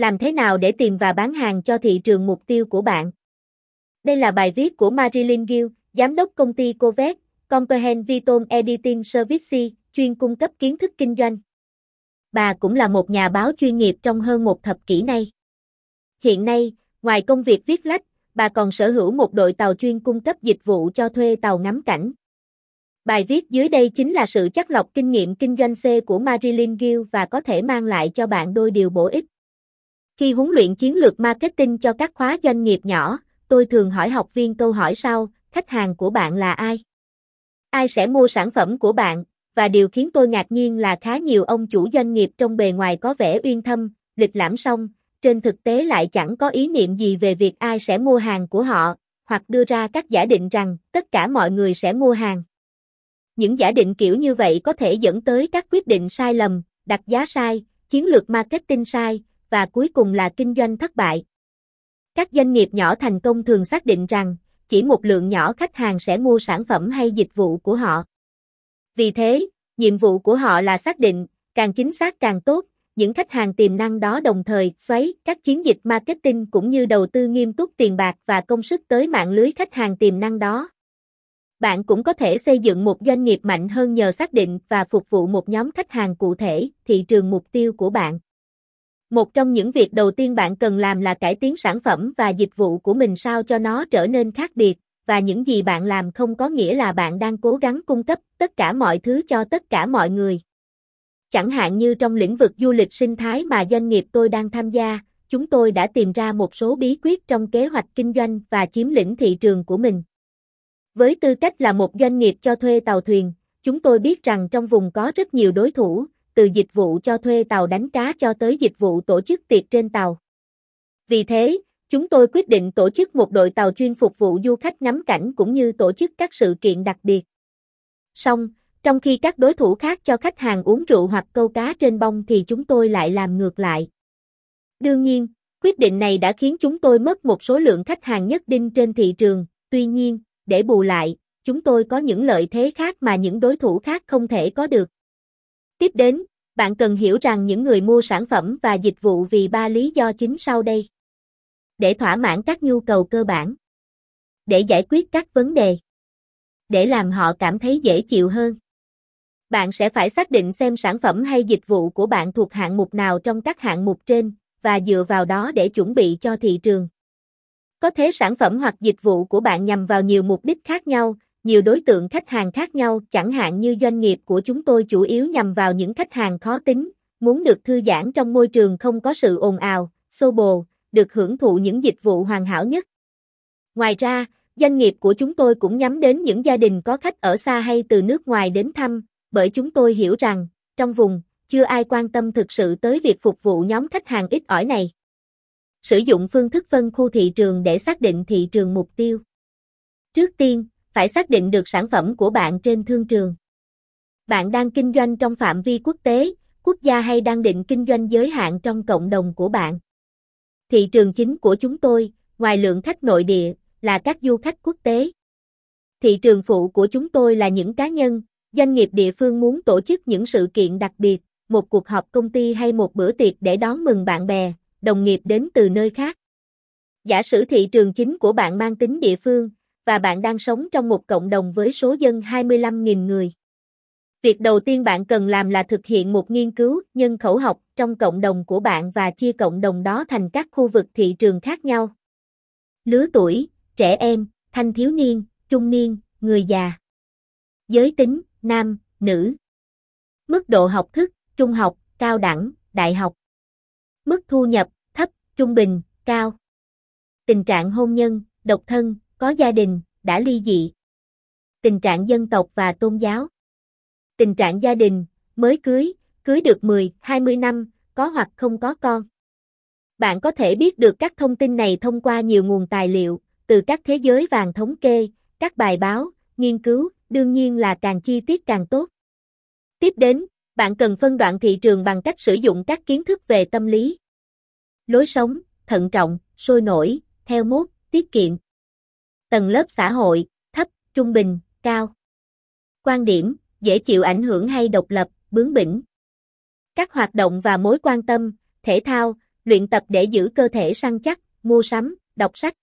Làm thế nào để tìm và bán hàng cho thị trường mục tiêu của bạn? Đây là bài viết của Marilyn Gill, giám đốc công ty Covet, Comprehensive Editing Services, chuyên cung cấp kiến thức kinh doanh. Bà cũng là một nhà báo chuyên nghiệp trong hơn một thập kỷ nay. Hiện nay, ngoài công việc viết lách, bà còn sở hữu một đội tàu chuyên cung cấp dịch vụ cho thuê tàu ngắm cảnh. Bài viết dưới đây chính là sự chắc lọc kinh nghiệm kinh doanh C của Marilyn Gill và có thể mang lại cho bạn đôi điều bổ ích. Khi huấn luyện chiến lược marketing cho các khóa doanh nghiệp nhỏ, tôi thường hỏi học viên câu hỏi sau, khách hàng của bạn là ai? Ai sẽ mua sản phẩm của bạn? Và điều khiến tôi ngạc nhiên là khá nhiều ông chủ doanh nghiệp trong bề ngoài có vẻ uyên thâm, lịch lãm xong, trên thực tế lại chẳng có ý niệm gì về việc ai sẽ mua hàng của họ, hoặc đưa ra các giả định rằng tất cả mọi người sẽ mua hàng. Những giả định kiểu như vậy có thể dẫn tới các quyết định sai lầm, đặt giá sai, chiến lược marketing sai, và cuối cùng là kinh doanh thất bại. Các doanh nghiệp nhỏ thành công thường xác định rằng, chỉ một lượng nhỏ khách hàng sẽ mua sản phẩm hay dịch vụ của họ. Vì thế, nhiệm vụ của họ là xác định, càng chính xác càng tốt, những khách hàng tiềm năng đó đồng thời xoáy các chiến dịch marketing cũng như đầu tư nghiêm túc tiền bạc và công sức tới mạng lưới khách hàng tiềm năng đó. Bạn cũng có thể xây dựng một doanh nghiệp mạnh hơn nhờ xác định và phục vụ một nhóm khách hàng cụ thể, thị trường mục tiêu của bạn. Một trong những việc đầu tiên bạn cần làm là cải tiến sản phẩm và dịch vụ của mình sao cho nó trở nên khác biệt, và những gì bạn làm không có nghĩa là bạn đang cố gắng cung cấp tất cả mọi thứ cho tất cả mọi người. Chẳng hạn như trong lĩnh vực du lịch sinh thái mà doanh nghiệp tôi đang tham gia, chúng tôi đã tìm ra một số bí quyết trong kế hoạch kinh doanh và chiếm lĩnh thị trường của mình. Với tư cách là một doanh nghiệp cho thuê tàu thuyền, chúng tôi biết rằng trong vùng có rất nhiều đối thủ, từ dịch vụ cho thuê tàu đánh cá cho tới dịch vụ tổ chức tiệc trên tàu. Vì thế, chúng tôi quyết định tổ chức một đội tàu chuyên phục vụ du khách ngắm cảnh cũng như tổ chức các sự kiện đặc biệt. Song, trong khi các đối thủ khác cho khách hàng uống rượu hoặc câu cá trên bông thì chúng tôi lại làm ngược lại. Đương nhiên, quyết định này đã khiến chúng tôi mất một số lượng khách hàng nhất định trên thị trường, tuy nhiên, để bù lại, chúng tôi có những lợi thế khác mà những đối thủ khác không thể có được. Tiếp đến, bạn cần hiểu rằng những người mua sản phẩm và dịch vụ vì ba lý do chính sau đây. Để thỏa mãn các nhu cầu cơ bản. Để giải quyết các vấn đề. Để làm họ cảm thấy dễ chịu hơn. Bạn sẽ phải xác định xem sản phẩm hay dịch vụ của bạn thuộc hạng mục nào trong các hạng mục trên, và dựa vào đó để chuẩn bị cho thị trường. Có thể sản phẩm hoặc dịch vụ của bạn nhằm vào nhiều mục đích khác nhau, nhiều đối tượng khách hàng khác nhau, chẳng hạn như doanh nghiệp của chúng tôi chủ yếu nhằm vào những khách hàng khó tính, muốn được thư giãn trong môi trường không có sự ồn ào, xô bồ, được hưởng thụ những dịch vụ hoàn hảo nhất. Ngoài ra, doanh nghiệp của chúng tôi cũng nhắm đến những gia đình có khách ở xa hay từ nước ngoài đến thăm, bởi chúng tôi hiểu rằng, trong vùng, chưa ai quan tâm thực sự tới việc phục vụ nhóm khách hàng ít ỏi này. Sử dụng phương thức phân khu thị trường để xác định thị trường mục tiêu. Trước tiên, phải xác định được sản phẩm của bạn trên thương trường. Bạn đang kinh doanh trong phạm vi quốc tế, quốc gia hay đang định kinh doanh giới hạn trong cộng đồng của bạn. Thị trường chính của chúng tôi, ngoài lượng khách nội địa, là các du khách quốc tế. Thị trường phụ của chúng tôi là những cá nhân, doanh nghiệp địa phương muốn tổ chức những sự kiện đặc biệt, một cuộc họp công ty hay một bữa tiệc để đón mừng bạn bè, đồng nghiệp đến từ nơi khác. Giả sử thị trường chính của bạn mang tính địa phương, và bạn đang sống trong một cộng đồng với số dân 25.000 người. Việc đầu tiên bạn cần làm là thực hiện một nghiên cứu nhân khẩu học trong cộng đồng của bạn và chia cộng đồng đó thành các khu vực thị trường khác nhau. Lứa tuổi, trẻ em, thanh thiếu niên, trung niên, người già. Giới tính, nam, nữ. Mức độ học thức, trung học, cao đẳng, đại học. Mức thu nhập, thấp, trung bình, cao. Tình trạng hôn nhân, độc thân, có gia đình, đã ly dị. Tình trạng dân tộc và tôn giáo. Tình trạng gia đình, mới cưới, cưới được 10, 20 năm, có hoặc không có con. Bạn có thể biết được các thông tin này thông qua nhiều nguồn tài liệu, từ các thế giới vàng thống kê, các bài báo, nghiên cứu, đương nhiên là càng chi tiết càng tốt. Tiếp đến, bạn cần phân đoạn thị trường bằng cách sử dụng các kiến thức về tâm lý. Lối sống, thận trọng, sôi nổi, theo mốt, tiết kiệm. Tầng lớp xã hội, thấp, trung bình, cao. Quan điểm, dễ chịu ảnh hưởng hay độc lập, bướng bỉnh. Các hoạt động và mối quan tâm, thể thao, luyện tập để giữ cơ thể săn chắc, mua sắm, đọc sách.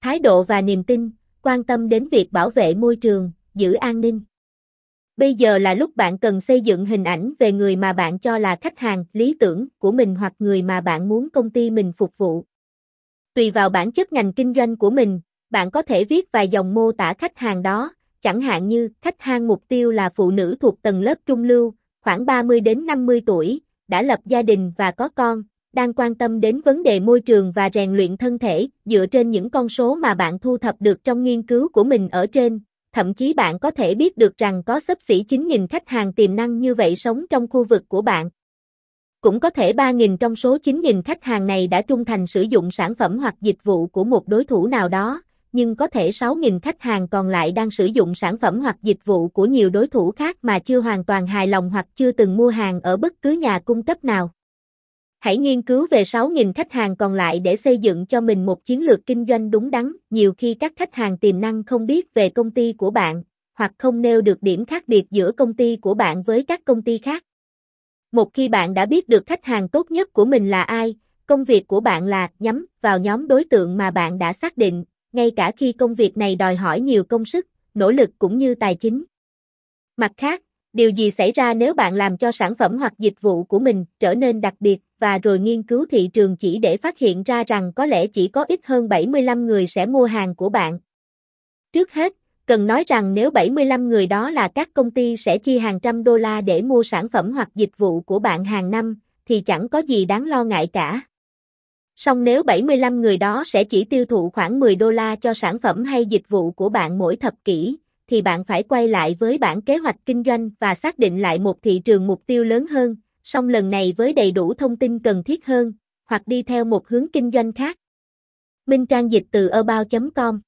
Thái độ và niềm tin, quan tâm đến việc bảo vệ môi trường, giữ an ninh. Bây giờ là lúc bạn cần xây dựng hình ảnh về người mà bạn cho là khách hàng lý tưởng của mình hoặc người mà bạn muốn công ty mình phục vụ. Tùy vào bản chất ngành kinh doanh của mình, bạn có thể viết vài dòng mô tả khách hàng đó, chẳng hạn như khách hàng mục tiêu là phụ nữ thuộc tầng lớp trung lưu, khoảng 30 đến 50 tuổi, đã lập gia đình và có con, đang quan tâm đến vấn đề môi trường và rèn luyện thân thể, dựa trên những con số mà bạn thu thập được trong nghiên cứu của mình ở trên, thậm chí bạn có thể biết được rằng có xấp xỉ 9.000 khách hàng tiềm năng như vậy sống trong khu vực của bạn. Cũng có thể 3.000 trong số 9.000 khách hàng này đã trung thành sử dụng sản phẩm hoặc dịch vụ của một đối thủ nào đó, nhưng có thể 6.000 khách hàng còn lại đang sử dụng sản phẩm hoặc dịch vụ của nhiều đối thủ khác mà chưa hoàn toàn hài lòng hoặc chưa từng mua hàng ở bất cứ nhà cung cấp nào. Hãy nghiên cứu về 6.000 khách hàng còn lại để xây dựng cho mình một chiến lược kinh doanh đúng đắn. Nhiều khi các khách hàng tiềm năng không biết về công ty của bạn, hoặc không nêu được điểm khác biệt giữa công ty của bạn với các công ty khác. Một khi bạn đã biết được khách hàng tốt nhất của mình là ai, công việc của bạn là nhắm vào nhóm đối tượng mà bạn đã xác định, ngay cả khi công việc này đòi hỏi nhiều công sức, nỗ lực cũng như tài chính. Mặt khác, điều gì xảy ra nếu bạn làm cho sản phẩm hoặc dịch vụ của mình trở nên đặc biệt và rồi nghiên cứu thị trường chỉ để phát hiện ra rằng có lẽ chỉ có ít hơn 75 người sẽ mua hàng của bạn. Trước hết, cần nói rằng nếu 75 người đó là các công ty sẽ chi hàng trăm đô la để mua sản phẩm hoặc dịch vụ của bạn hàng năm, thì chẳng có gì đáng lo ngại cả. Song nếu 75 người đó sẽ chỉ tiêu thụ khoảng 10 đô la cho sản phẩm hay dịch vụ của bạn mỗi thập kỷ, thì bạn phải quay lại với bản kế hoạch kinh doanh và xác định lại một thị trường mục tiêu lớn hơn, song lần này với đầy đủ thông tin cần thiết hơn, hoặc đi theo một hướng kinh doanh khác. Minh Trang dịch từ about.com